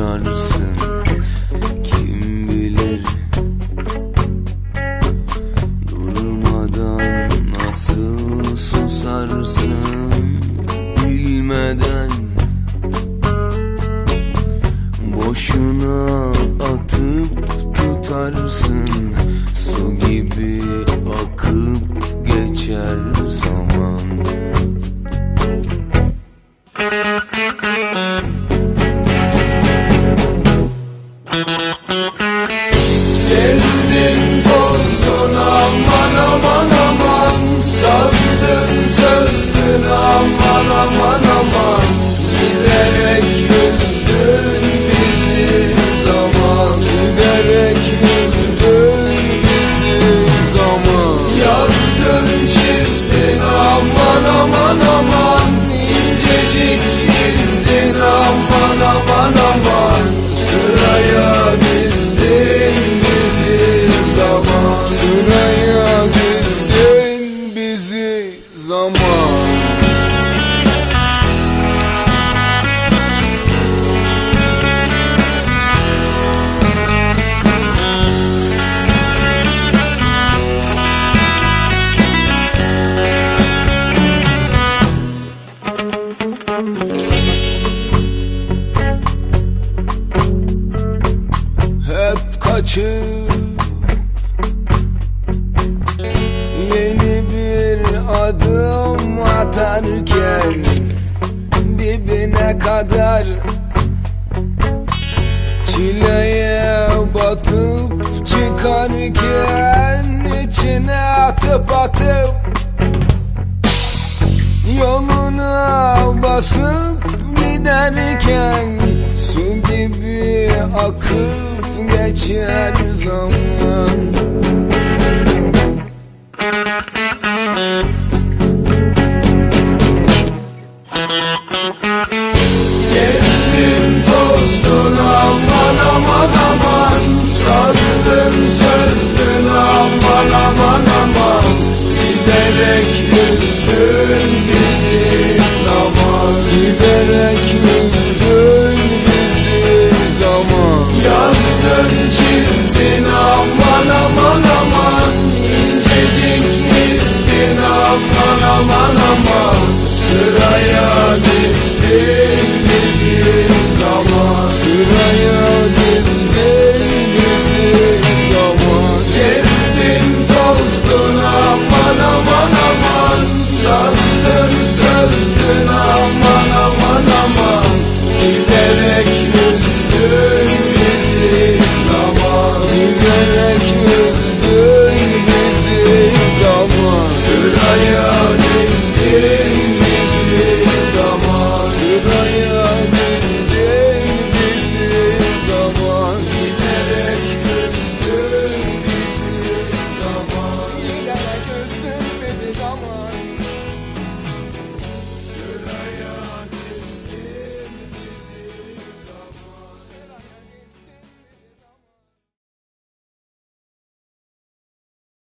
sanarsın Kim bilir Durmadan nasıl susarsın? Bilmeden Boşuna atıp tutarsın Gezdin tozdun aman aman aman. Sazdın sözdün aman aman zaman atarken Dibine kadar Çileye batıp çıkarken içine atıp atıp Yoluna basıp giderken Su gibi akıp geçer zaman Sözdün aman aman aman. Giderek üzdün bizi zaman Sıraya dizgin